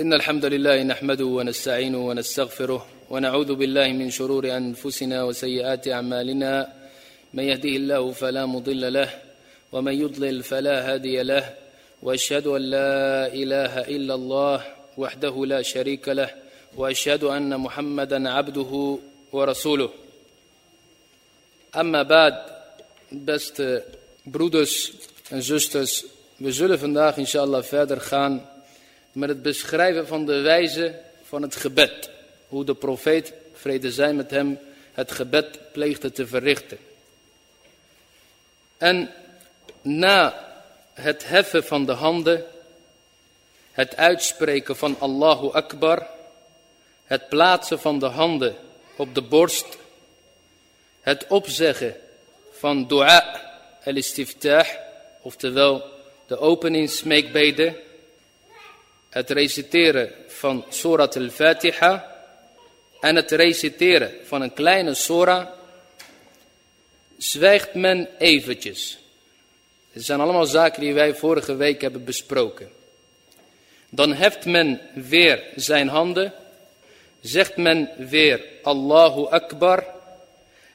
إن الحمد لله نحمده ونستعينه ونستغفره ونعوذ بالله من شرور أنفسنا وسيئات أعمالنا. من يهده الله فلا مضل له ومن يضلل فلا هادي له. وأشهد أن لا إله إلا الله وحده لا شريك له وأشهد أن محمدا عبده ورسوله. أما بعد beste broeders en zusters, we zullen vandaag inshallah verder gaan met het beschrijven van de wijze van het gebed. Hoe de profeet, vrede zij met hem, het gebed pleegde te verrichten. En na het heffen van de handen, het uitspreken van Allahu Akbar, het plaatsen van de handen op de borst, het opzeggen van dua al-istiftah, oftewel de openingssmeekbeden, het reciteren van Surat al-Fatiha en het reciteren van een kleine surah, zwijgt men eventjes. Het zijn allemaal zaken die wij vorige week hebben besproken. Dan heft men weer zijn handen, zegt men weer Allahu Akbar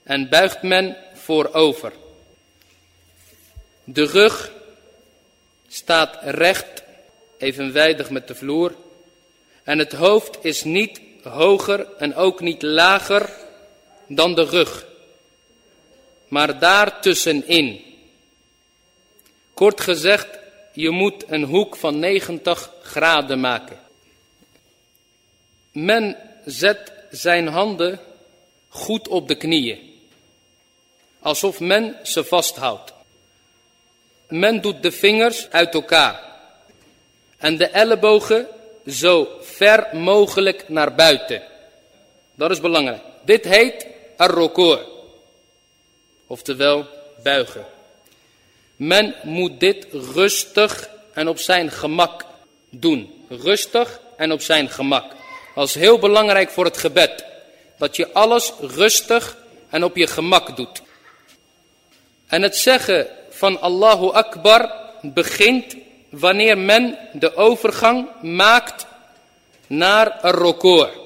en buigt men voorover. De rug staat recht, evenwijdig met de vloer. En het hoofd is niet hoger en ook niet lager dan de rug. Maar daar tussenin. Kort gezegd, je moet een hoek van 90 graden maken. Men zet zijn handen goed op de knieën. Alsof men ze vasthoudt. Men doet de vingers uit elkaar. En de ellebogen zo ver mogelijk naar buiten. Dat is belangrijk. Dit heet ar Oftewel buigen. Men moet dit rustig en op zijn gemak doen. Rustig en op zijn gemak. Dat is heel belangrijk voor het gebed. Dat je alles rustig en op je gemak doet. En het zeggen van Allahu Akbar begint wanneer men de overgang maakt naar een record.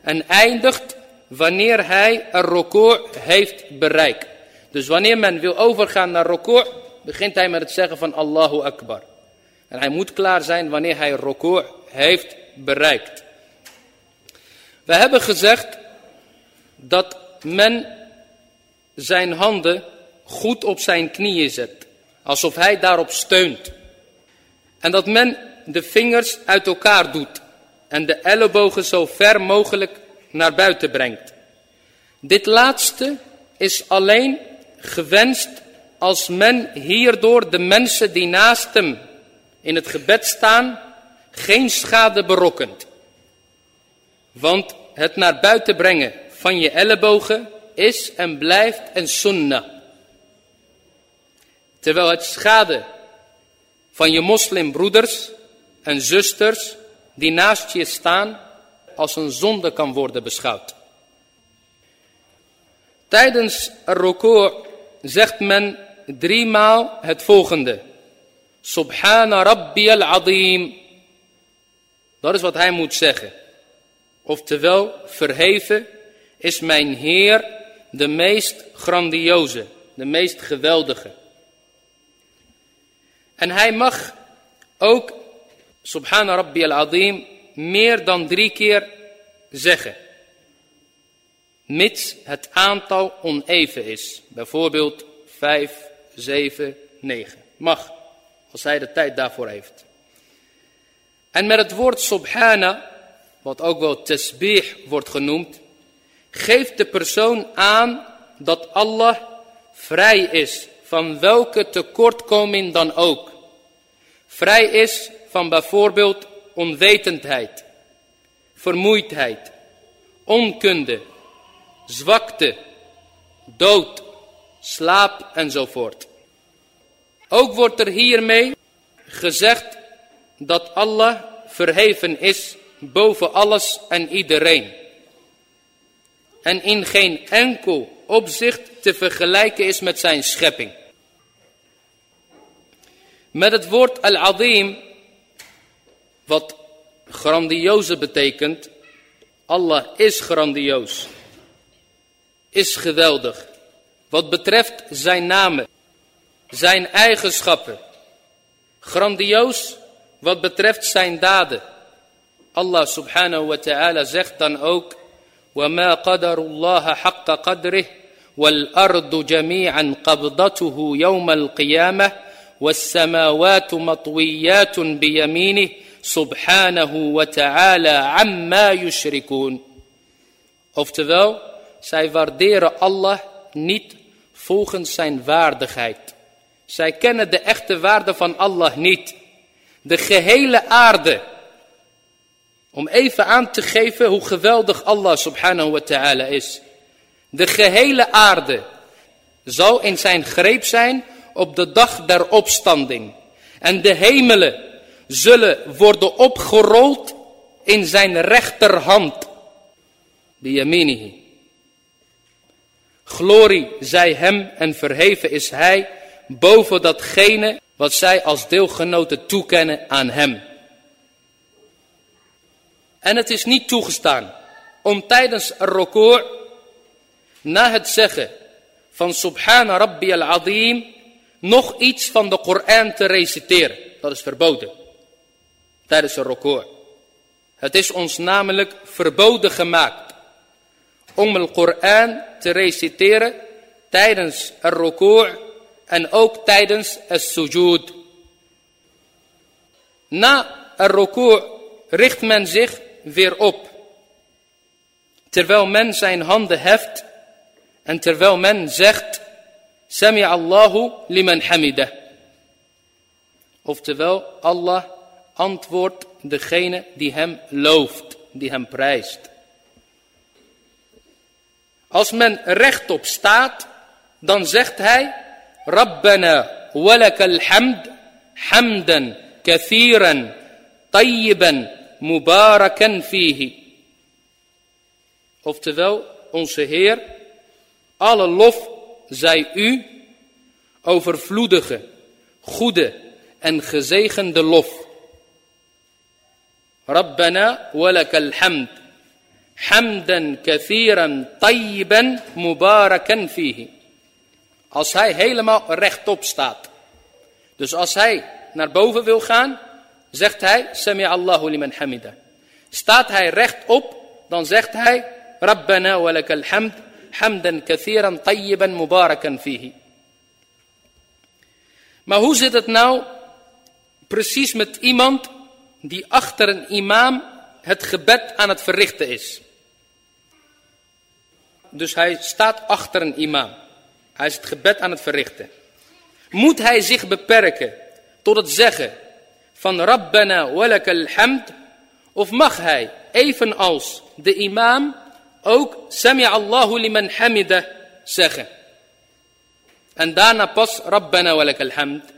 En eindigt wanneer hij een record heeft bereikt. Dus wanneer men wil overgaan naar record, begint hij met het zeggen van Allahu Akbar. En hij moet klaar zijn wanneer hij record heeft bereikt. We hebben gezegd dat men zijn handen goed op zijn knieën zet. Alsof hij daarop steunt. En dat men de vingers uit elkaar doet. En de ellebogen zo ver mogelijk naar buiten brengt. Dit laatste is alleen gewenst als men hierdoor de mensen die naast hem in het gebed staan geen schade berokkent. Want het naar buiten brengen van je ellebogen is en blijft een sunnah. Terwijl het schade van je moslimbroeders en zusters die naast je staan als een zonde kan worden beschouwd. Tijdens record zegt men driemaal het volgende. Subhana Rabbi al-Azim. Dat is wat hij moet zeggen. Oftewel, verheven is mijn Heer de meest grandioze, de meest geweldige. En hij mag ook, Subhana Rabbi al-Azim, meer dan drie keer zeggen. Mits het aantal oneven is. Bijvoorbeeld 5, 7, 9. Mag, als hij de tijd daarvoor heeft. En met het woord Subhana, wat ook wel tasbih wordt genoemd, geeft de persoon aan dat Allah vrij is van welke tekortkoming dan ook. Vrij is van bijvoorbeeld onwetendheid, vermoeidheid, onkunde, zwakte, dood, slaap enzovoort. Ook wordt er hiermee gezegd dat Allah verheven is boven alles en iedereen. En in geen enkel opzicht te vergelijken is met zijn schepping. Met het woord al-azim, wat Grandioze betekent, Allah is grandioos. Is geweldig. Wat betreft zijn namen, zijn eigenschappen. Grandioos wat betreft zijn daden. Allah subhanahu wa ta'ala zegt dan ook, وَمَا قَدَرُ اللَّهَ حَقَّ قَدْرِهِ وَالْأَرْضُ جَمِيعًا قَبْضَتُهُ يَوْمَ الْقِيَامَةِ وَالسَّمَاوَاتُ مَطْوِيَّاتٌ بِيَمِينِهِ سُبْحَانَهُ وَتَعَالَى عَمَّا يُشْرِكُونَ Oftewel, zij waarderen Allah niet volgens zijn waardigheid. Zij kennen de echte waarde van Allah niet. De gehele aarde. Om even aan te geven hoe geweldig Allah subhanahu wa ta'ala is. De gehele aarde zal in zijn greep zijn op de dag der opstanding. En de hemelen zullen worden opgerold in zijn rechterhand. Biyaminihi. Glorie zij hem en verheven is hij boven datgene wat zij als deelgenoten toekennen aan hem. En het is niet toegestaan om tijdens record na het zeggen van Subhana Rabbi al-Azim nog iets van de Koran te reciteren. Dat is verboden. Tijdens een record. Het is ons namelijk verboden gemaakt om de Koran te reciteren tijdens een record en ook tijdens het sujud. Na een record richt men zich weer op. Terwijl men zijn handen heft en terwijl men zegt, Sami Allahu liman hamida. Oftewel, Allah antwoordt degene die hem looft, die hem prijst. Als men rechtop staat, dan zegt hij, Rabbana walakal hamd, hamdan kathiran, tayyiban, mubarakan fihi. Oftewel, onze Heer, alle lof zij u, overvloedige, goede en gezegende lof. Rabbana walakal hamd. Hamdan kathiran tayyiban mubarakan fihi. Als hij helemaal rechtop staat. Dus als hij naar boven wil gaan, zegt hij sami Allahu liman hamida staat hij rechtop dan zegt hij rabbana walak alhamd hamdan kathiran tayyiban mubarakan fihi maar hoe zit het nou precies met iemand die achter een imam het gebed aan het verrichten is. Dus hij staat achter een imam. Hij is het gebed aan het verrichten. Moet hij zich beperken tot het zeggen van Rabbana walakal hamd? Of mag hij, evenals de imam, ook Sami Allahu liman hamida zeggen? En daarna pas Rabbana walakal hamd.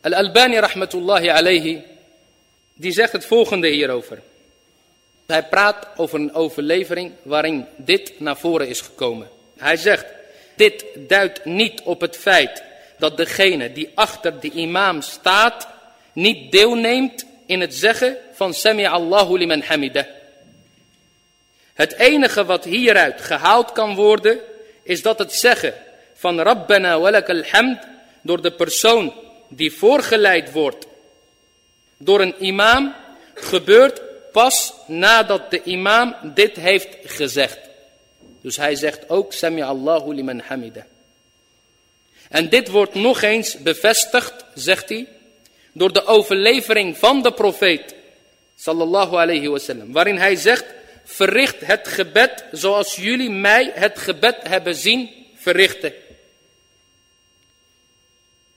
Al-Albani rahmatullahi alayhi, die zegt het volgende hierover. Hij praat over een overlevering waarin dit naar voren is gekomen. Hij zegt, dit duidt niet op het feit dat degene die achter de imam staat, niet deelneemt in het zeggen van Sami Allahu liman hamidah. Het enige wat hieruit gehaald kan worden, is dat het zeggen van Rabbana walakal hamd door de persoon die voorgeleid wordt door een imam gebeurt pas nadat de imam dit heeft gezegd. Dus hij zegt ook Sami Allahu liman hamida. En dit wordt nog eens bevestigd, zegt hij, door de overlevering van de profeet sallallahu alayhi wasallam, waarin hij zegt: verricht het gebed zoals jullie mij het gebed hebben zien verrichten.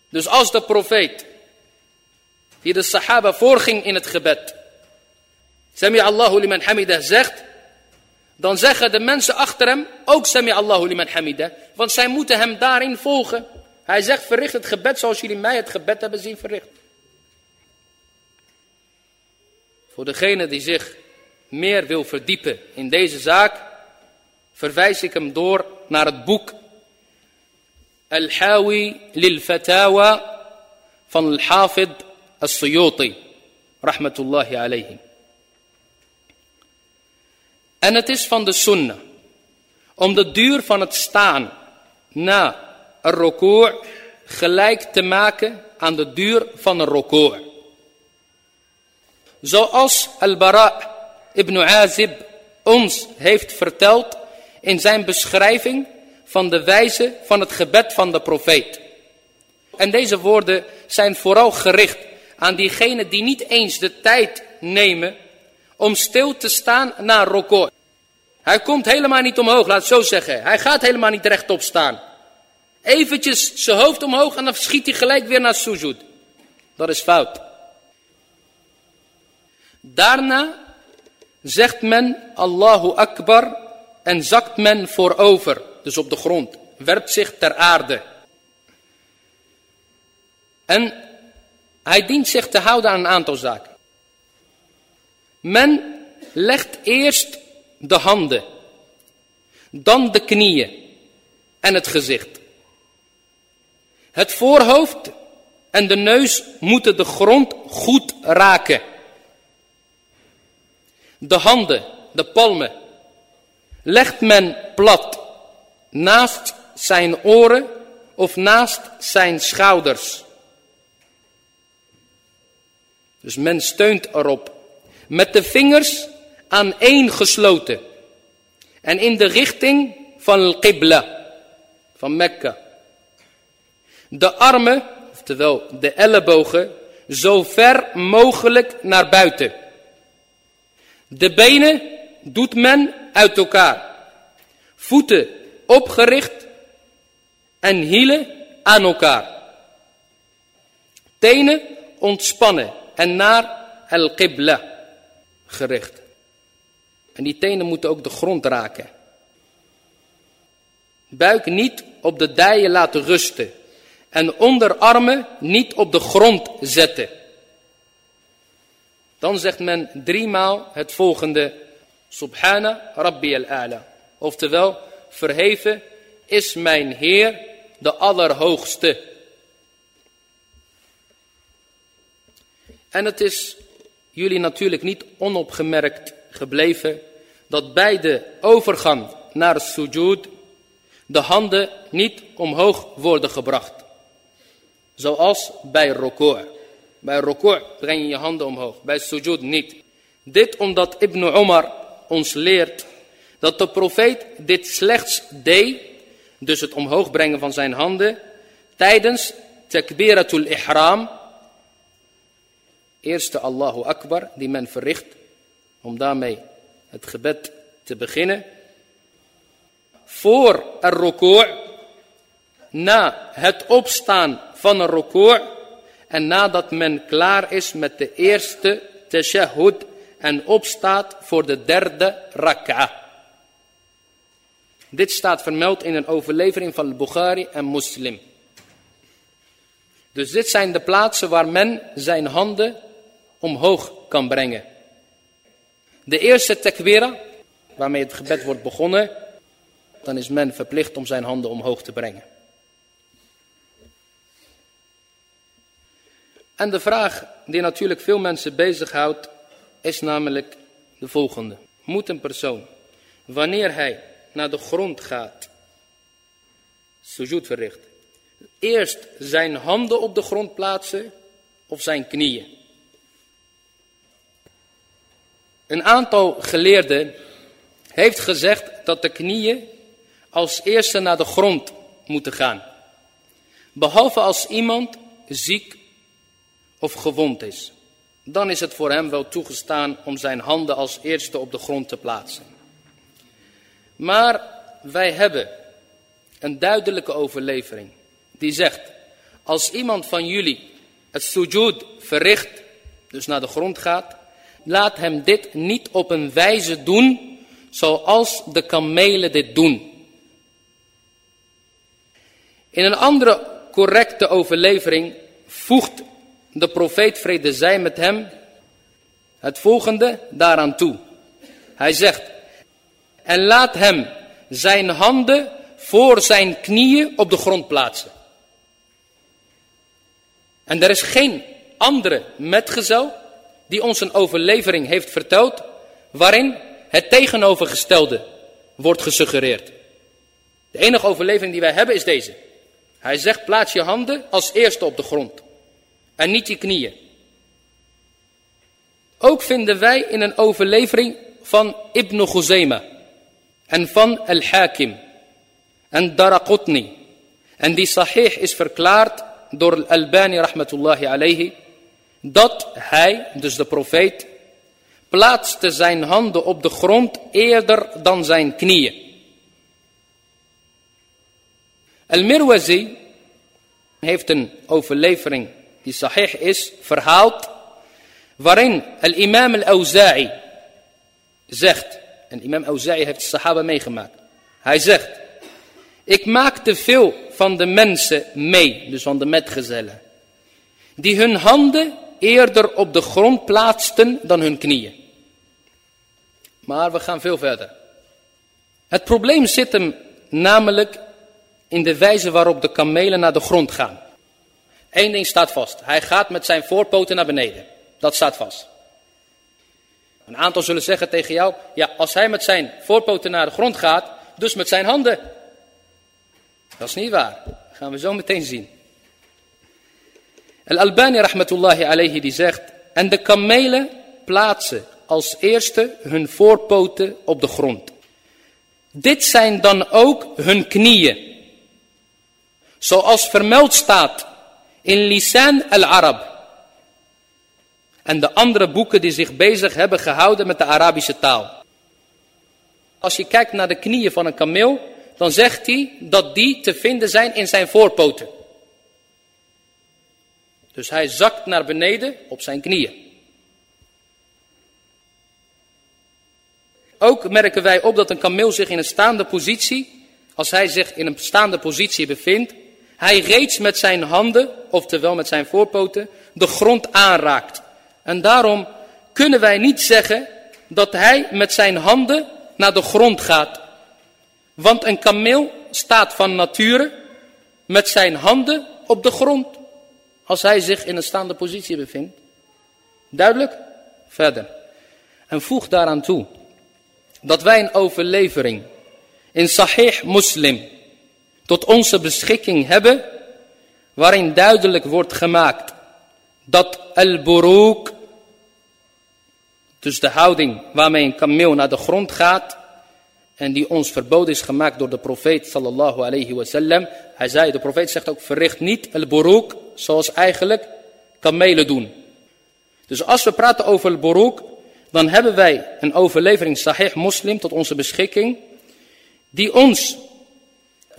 Dus als de profeet, die de sahaba voorging in het gebed, Sami Allahu liman hamidah zegt, dan zeggen de mensen achter hem ook Sami Allahu liman hamidah, want zij moeten hem daarin volgen. Hij zegt, verricht het gebed zoals jullie mij het gebed hebben zien verrichten. Voor degene die zich meer wil verdiepen in deze zaak, verwijs ik hem door naar het boek Al-Hawi lil-Fatawa van Al-Hafid Al-Suyuti, rahmatullahi alayhi. En het is van de sunnah, om de duur van het staan na een rekoor gelijk te maken aan de duur van een rekoor. Zoals Al-Bara ibn Azib ons heeft verteld in zijn beschrijving van de wijze van het gebed van de profeet. En deze woorden zijn vooral gericht aan diegenen die niet eens de tijd nemen om stil te staan naar roko. Hij komt helemaal niet omhoog, laat het zo zeggen. Hij gaat helemaal niet rechtop staan. Eventjes zijn hoofd omhoog en dan schiet hij gelijk weer naar sujud. Dat is fout. Daarna zegt men Allahu Akbar en zakt men voorover, dus op de grond, werpt zich ter aarde. En hij dient zich te houden aan een aantal zaken. Men legt eerst de handen, dan de knieën en het gezicht. Het voorhoofd en de neus moeten de grond goed raken. De handen, de palmen, legt men plat naast zijn oren of naast zijn schouders. Dus men steunt erop. Met de vingers aan één gesloten. En in de richting van al-Qibla. Van Mekka. De armen, oftewel de ellebogen, zo ver mogelijk naar buiten. De benen doet men uit elkaar. Voeten opgericht en hielen aan elkaar. Tenen ontspannen en naar al-Qibla gericht. En die tenen moeten ook de grond raken. Buik niet op de dijen laten rusten. En onderarmen niet op de grond zetten. Dan zegt men driemaal het volgende. Subhana Rabbi al-A'la. Oftewel, verheven is mijn Heer de Allerhoogste. En het is jullie natuurlijk niet onopgemerkt gebleven dat bij de overgang naar sujud de handen niet omhoog worden gebracht. Zoals bij rekoor. Bij rekoor breng je je handen omhoog, bij sujud niet. Dit omdat Ibn Omar ons leert dat de profeet dit slechts deed, dus het omhoog brengen van zijn handen, tijdens takbiratul ihram, eerste Allahu Akbar die men verricht, om daarmee het gebed te beginnen. Voor een rekoor, na het opstaan van een rekoor en nadat men klaar is met de eerste tashahud en opstaat voor de derde rak'a. Dit staat vermeld in een overlevering van Bukhari en Muslim. Dus dit zijn de plaatsen waar men zijn handen omhoog kan brengen. De eerste tekbira, waarmee het gebed wordt begonnen, dan is men verplicht om zijn handen omhoog te brengen. En de vraag die natuurlijk veel mensen bezighoudt, is namelijk de volgende. Moet een persoon, wanneer hij naar de grond gaat, sujud verricht, eerst zijn handen op de grond plaatsen of zijn knieën? Een aantal geleerden heeft gezegd dat de knieën als eerste naar de grond moeten gaan. Behalve als iemand ziek of gewond is. Dan is het voor hem wel toegestaan om zijn handen als eerste op de grond te plaatsen. Maar wij hebben een duidelijke overlevering die zegt, als iemand van jullie het sujud verricht, dus naar de grond gaat, laat hem dit niet op een wijze doen zoals de kamelen dit doen. In een andere correcte overlevering voegt de profeet vrede zij met hem het volgende daaraan toe. Hij zegt, en laat hem zijn handen voor zijn knieën op de grond plaatsen. En er is geen andere metgezel die ons een overlevering heeft verteld waarin het tegenovergestelde wordt gesuggereerd. De enige overlevering die wij hebben is deze. Hij zegt plaats je handen als eerste op de grond en niet je knieën. Ook vinden wij in een overlevering van Ibn Khuzaima en van Al-Hakim en Daraqutni. En die sahih is verklaard door Al-Albani rahmatullahi alayhi. Dat hij, dus de profeet, plaatste zijn handen op de grond eerder dan zijn knieën. Al-Mirwazi heeft een overlevering die sahih is, verhaald, waarin al-imam al-Auza'i zegt, en imam Auza'i heeft de sahaba meegemaakt. Hij zegt, ik maakte veel van de mensen mee, dus van de metgezellen, die hun handen eerder op de grond plaatsten dan hun knieën. Maar we gaan veel verder. Het probleem zit hem namelijk in de wijze waarop de kamelen naar de grond gaan. Eén ding staat vast. Hij gaat met zijn voorpoten naar beneden. Dat staat vast. Een aantal zullen zeggen tegen jou, ja, als hij met zijn voorpoten naar de grond gaat, dus met zijn handen. Dat is niet waar. Dat gaan we zo meteen zien. Al-Albani rahmatullahi alayhi die zegt, en de kamelen plaatsen als eerste hun voorpoten op de grond. Dit zijn dan ook hun knieën. Zoals vermeld staat in Lisan al-Arab. En de andere boeken die zich bezig hebben gehouden met de Arabische taal. Als je kijkt naar de knieën van een kameel, dan zegt hij dat die te vinden zijn in zijn voorpoten. Dus hij zakt naar beneden op zijn knieën. Ook merken wij op dat een kameel zich in een staande positie, als hij zich in een staande positie bevindt, hij reeds met zijn handen, oftewel met zijn voorpoten, de grond aanraakt. En daarom kunnen wij niet zeggen dat hij met zijn handen naar de grond gaat. Want een kameel staat van nature met zijn handen op de grond. Als hij zich in een staande positie bevindt. Duidelijk? Verder. En voeg daaraan toe dat wij een overlevering in Sahih Muslim tot onze beschikking hebben, waarin duidelijk wordt gemaakt dat al-buruq, dus de houding waarmee een kameel naar de grond gaat, en die ons verboden is gemaakt door de profeet sallallahu alayhi wasallam. Hij zei, de profeet zegt ook, verricht niet al-buruq zoals eigenlijk kamelen doen. Dus als we praten over al-buruq, dan hebben wij een overlevering sahih moslim tot onze beschikking, die ons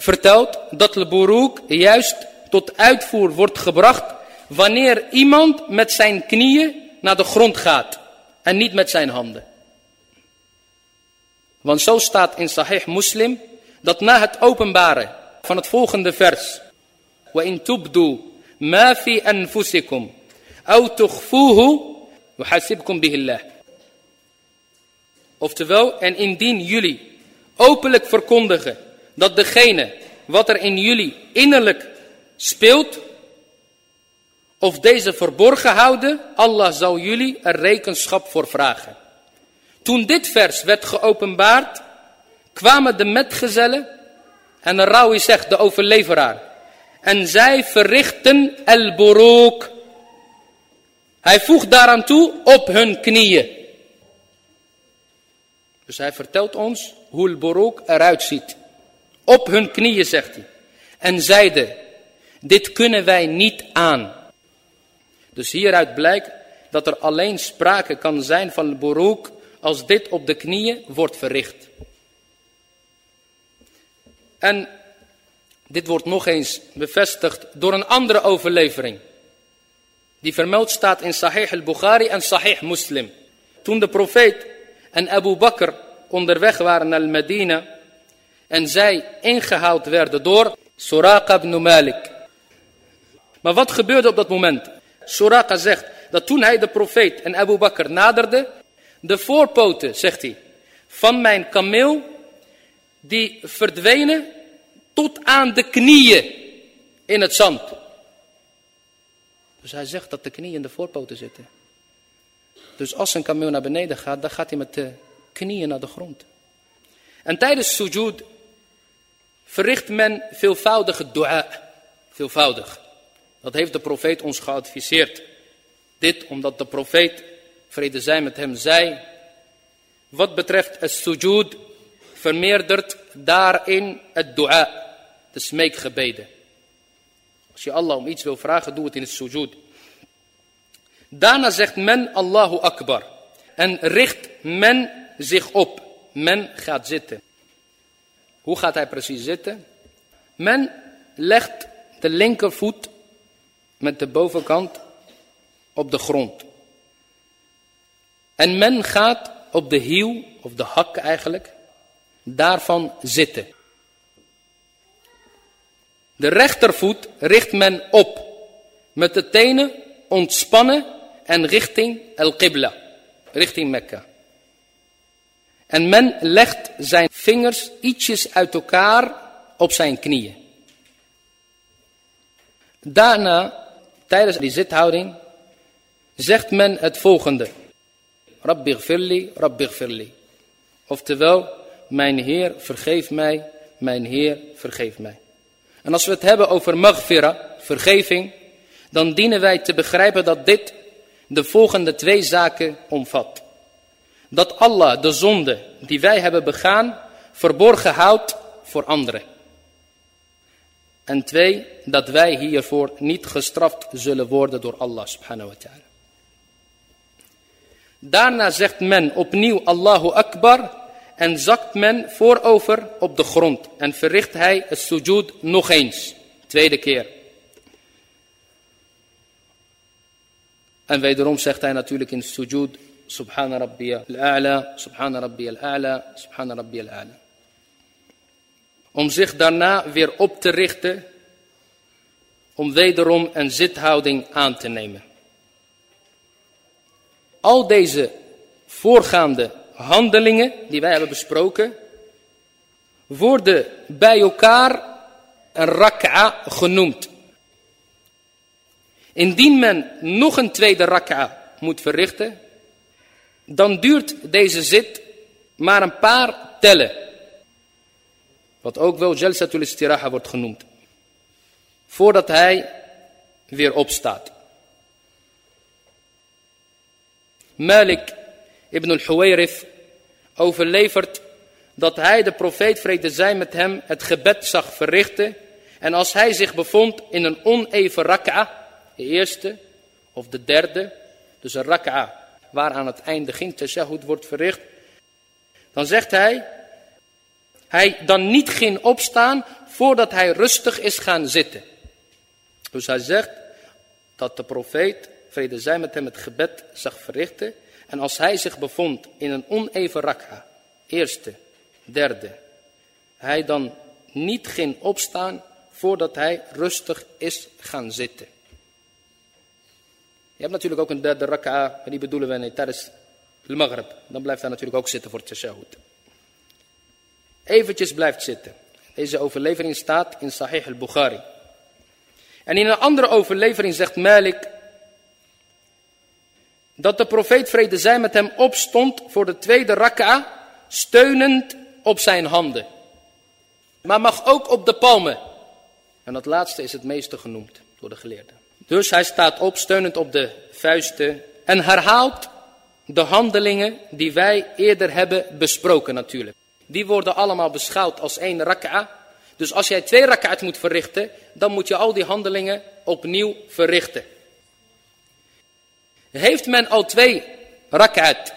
vertelt dat de boeroek juist tot uitvoer wordt gebracht wanneer iemand met zijn knieën naar de grond gaat en niet met zijn handen. Want zo staat in Sahih Muslim dat na het openbaren van het volgende vers. وَإِن تُبْدُوا مَا فِي أَنفُسِكُمْ أَوْ تُخْفُوهُ يُحَسِبْكُمْ بِهِ اللَّهِ Oftewel, en indien jullie openlijk verkondigen dat degene wat er in jullie innerlijk speelt, of deze verborgen houden, Allah zal jullie er rekenschap voor vragen. Toen dit vers werd geopenbaard, kwamen de metgezellen, en de rawi zegt, de overleveraar, en zij verrichten el-burook. Hij voegt daaraan toe op hun knieën. Dus hij vertelt ons hoe el-burook eruit ziet. Op hun knieën, zegt hij. En zeiden, dit kunnen wij niet aan. Dus hieruit blijkt dat er alleen sprake kan zijn van beroek als dit op de knieën wordt verricht. En dit wordt nog eens bevestigd door een andere overlevering. Die vermeld staat in Sahih al-Bukhari en Sahih Muslim. Toen de profeet en Abu Bakr onderweg waren naar Medina en zij ingehaald werden door Suraqa ibn Malik. Maar wat gebeurde op dat moment? Suraqa zegt dat toen hij de profeet en Abu Bakr naderde, de voorpoten, zegt hij, van mijn kameel, die verdwenen tot aan de knieën in het zand. Dus hij zegt dat de knieën in de voorpoten zitten. Dus als een kameel naar beneden gaat, dan gaat hij met de knieën naar de grond. En tijdens sujud verricht men veelvoudige dua. Veelvoudig. Dat heeft de profeet ons geadviseerd. Dit omdat de profeet, vrede zij met hem, zei... Wat betreft het sujud, vermeerdert daarin het dua, de smeekgebeden. Als je Allah om iets wil vragen, doe het in het sujud. Daarna zegt men Allahu Akbar. En richt men zich op. Men gaat zitten. Hoe gaat hij precies zitten? Men legt de linkervoet met de bovenkant op de grond. En men gaat op de hiel, of de hak eigenlijk, daarvan zitten. De rechtervoet richt men op, met de tenen ontspannen en richting El-Qibla, richting Mekka. En men legt zijn vingers ietsjes uit elkaar op zijn knieën. Daarna, tijdens die zithouding, zegt men het volgende. Rabbi gfirli, Rabbi gfirli. Oftewel, mijn Heer vergeef mij, mijn Heer vergeef mij. En als we het hebben over maghfira, vergeving, dan dienen wij te begrijpen dat dit de volgende twee zaken omvat. Dat Allah de zonde die wij hebben begaan verborgen houdt voor anderen. En twee, dat wij hiervoor niet gestraft zullen worden door Allah subhanahu wa ta'ala. Daarna zegt men opnieuw Allahu Akbar en zakt men voorover op de grond en verricht hij het sujud nog eens, tweede keer. En wederom zegt hij natuurlijk in sujud Subhana Rabbi al-A'la, Subhana Rabbi al-A'la, Subhana Rabbi al-A'la. Om zich daarna weer op te richten, om wederom een zithouding aan te nemen. Al deze voorgaande handelingen die wij hebben besproken, worden bij elkaar een rak'a genoemd. Indien men nog een tweede rak'a moet verrichten, dan duurt deze zit maar een paar tellen. Wat ook wel Jalsatul Istiraha wordt genoemd. Voordat hij weer opstaat. Malik ibn al-Huwayrith overlevert dat hij de profeet vrede zij met hem het gebed zag verrichten. En als hij zich bevond in een oneven rak'a, de eerste of de derde, dus een rak'a waar aan het einde geen tashahud wordt verricht, dan zegt hij, hij dan niet ging opstaan voordat hij rustig is gaan zitten. Dus hij zegt dat de profeet, vrede zij met hem, het gebed zag verrichten. En als hij zich bevond in een oneven rakha, eerste, derde, hij dan niet ging opstaan voordat hij rustig is gaan zitten. Je hebt natuurlijk ook een derde rak'a, en die bedoelen we tijdens de maghrib. Dan blijft hij natuurlijk ook zitten voor het tashahud. Eventjes blijft zitten. Deze overlevering staat in Sahih al-Bukhari. En in een andere overlevering zegt Malik dat de profeet vrede zij met hem opstond voor de tweede rak'a, steunend op zijn handen. Maar mag ook op de palmen. En dat laatste is het meeste genoemd door de geleerden. Dus hij staat op, steunend op de vuisten en herhaalt de handelingen die wij eerder hebben besproken natuurlijk. Die worden allemaal beschouwd als één rak'a. Dus als jij twee rak'a's moet verrichten, dan moet je al die handelingen opnieuw verrichten. Heeft men al twee rak'at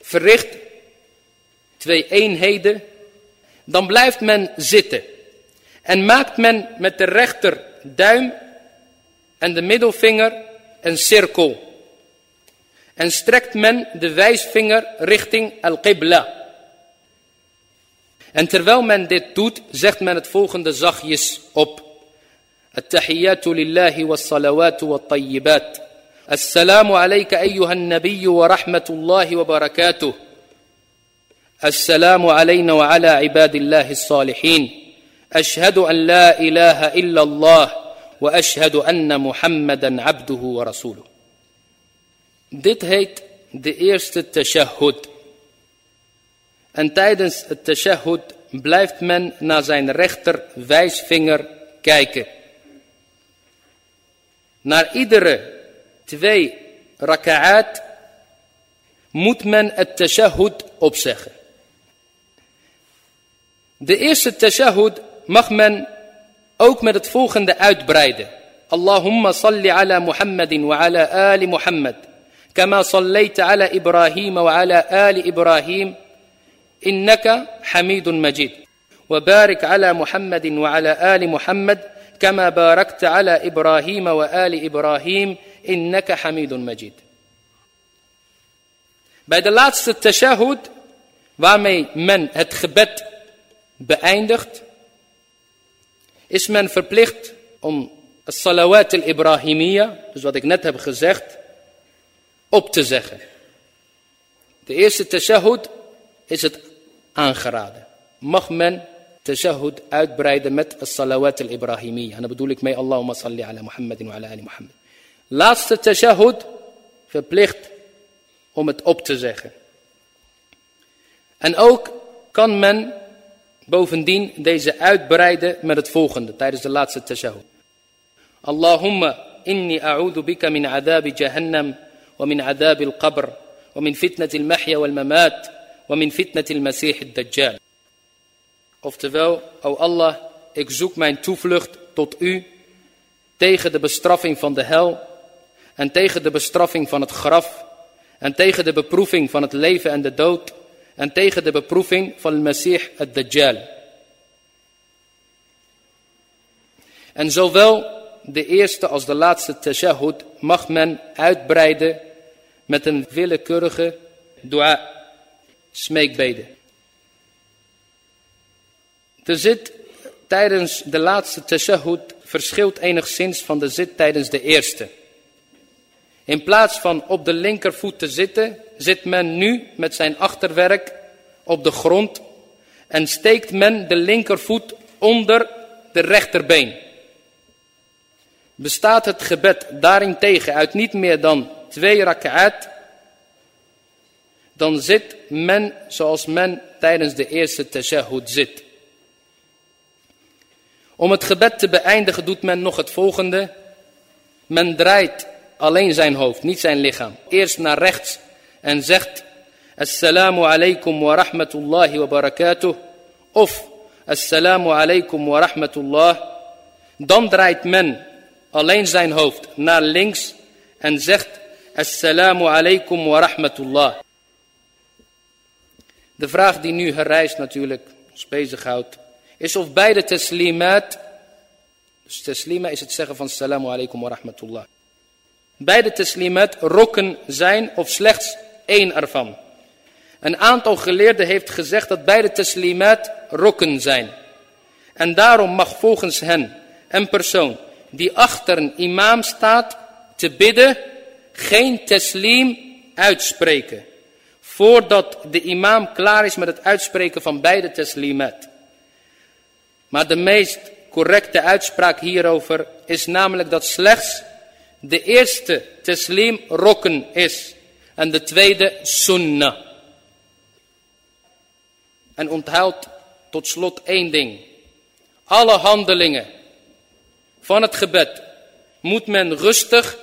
verricht, twee eenheden, dan blijft men zitten. En maakt men met de rechter duim en de middelvinger een cirkel. En strekt men de wijsvinger richting al-Qibla. En terwijl men dit doet, zegt men het volgende zachtjes op. التحيات لله والصلوات والطيبات السلام عليك أيها النبي ورحمة الله وبركاته السلام علينا وعلى عباد الله الصالحين أشهد أن لا إله إلا الله واشهد ان محمدا عبده ورسوله Dit heet de eerste tashahhud. En tijdens het tashahhud blijft men naar zijn rechter wijsvinger kijken. Naar iedere twee raka'at moet men het tashahhud opzeggen. De eerste tashahhud mag men ook met het volgende uitbreiden. Allahumma salli ala Muhammadin wa ala ali Muhammad. كما صليت على إبراهيم وعلى آل إبراهيم إنك حميد مجيد وبارك على محمد وعلى آل محمد كما باركت على إبراهيم وآل إبراهيم إنك حميد مجيد Bij de laatste tashahud, waarmee men het gebed beëindigt, is men verplicht om salawat al-Ibrahimiyya, dus wat ik net heb gezegd, op te zeggen. De eerste tashahud is het aangeraden. Mag men tashahud uitbreiden met salawat al-Ibrahimiyya. En dan bedoel ik mee Allahumma salli ala Muhammadin wa ala ali Muhammad. Laatste tashahud verplicht om het op te zeggen. En ook kan men bovendien deze uitbreiden met het volgende tijdens de laatste tashahud. Allahumma inni a'udhu bika min adabi jahannam wa min adabi al-qabr wa min fitnati al-mahya wal-mamat wa min fitnati al-masih al-dajjal. Oftewel, o Allah, ik zoek mijn toevlucht tot u tegen de bestraffing van de hel en tegen de bestraffing van het graf en tegen de beproeving van het leven en de dood en tegen de beproeving van de Messiah ad-Dajjal. En zowel de eerste als de laatste tashahud mag men uitbreiden met een willekeurige dua, smeekbede. De zit tijdens de laatste tashahud verschilt enigszins van de zit tijdens de eerste. In plaats van op de linkervoet te zitten, zit men nu met zijn achterwerk op de grond en steekt men de linkervoet onder de rechterbeen. Bestaat het gebed daarentegen uit niet meer dan twee rak'at, dan zit men zoals men tijdens de eerste tashahud zit. Om het gebed te beëindigen doet men nog het volgende. Men draait alleen zijn hoofd, niet zijn lichaam. Eerst naar rechts en zegt Assalamu alaikum wa rahmatullahi wa barakatuh. Of Assalamu alaikum wa rahmatullah. Dan draait men alleen zijn hoofd naar links en zegt Assalamu alaikum wa rahmatullah. De vraag die nu herrijst natuurlijk, ons bezighoudt, is of beide teslimaat, dus teslima is het zeggen van Assalamu alaikum wa rahmatullah. Beide teslimat rokken zijn of slechts één ervan. Een aantal geleerden heeft gezegd dat beide teslimat rokken zijn. En daarom mag volgens hen een persoon die achter een imam staat te bidden geen teslim uitspreken. Voordat de imam klaar is met het uitspreken van beide teslimat. Maar de meest correcte uitspraak hierover is namelijk dat slechts de eerste teslim rokken is. En de tweede sunnah. En onthoud tot slot één ding. Alle handelingen van het gebed moet men rustig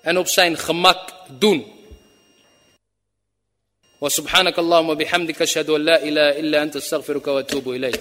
en op zijn gemak doen. وسبحانك اللهم وبحمدك اشهد ان لا اله الا انت استغفرك واتوب اليك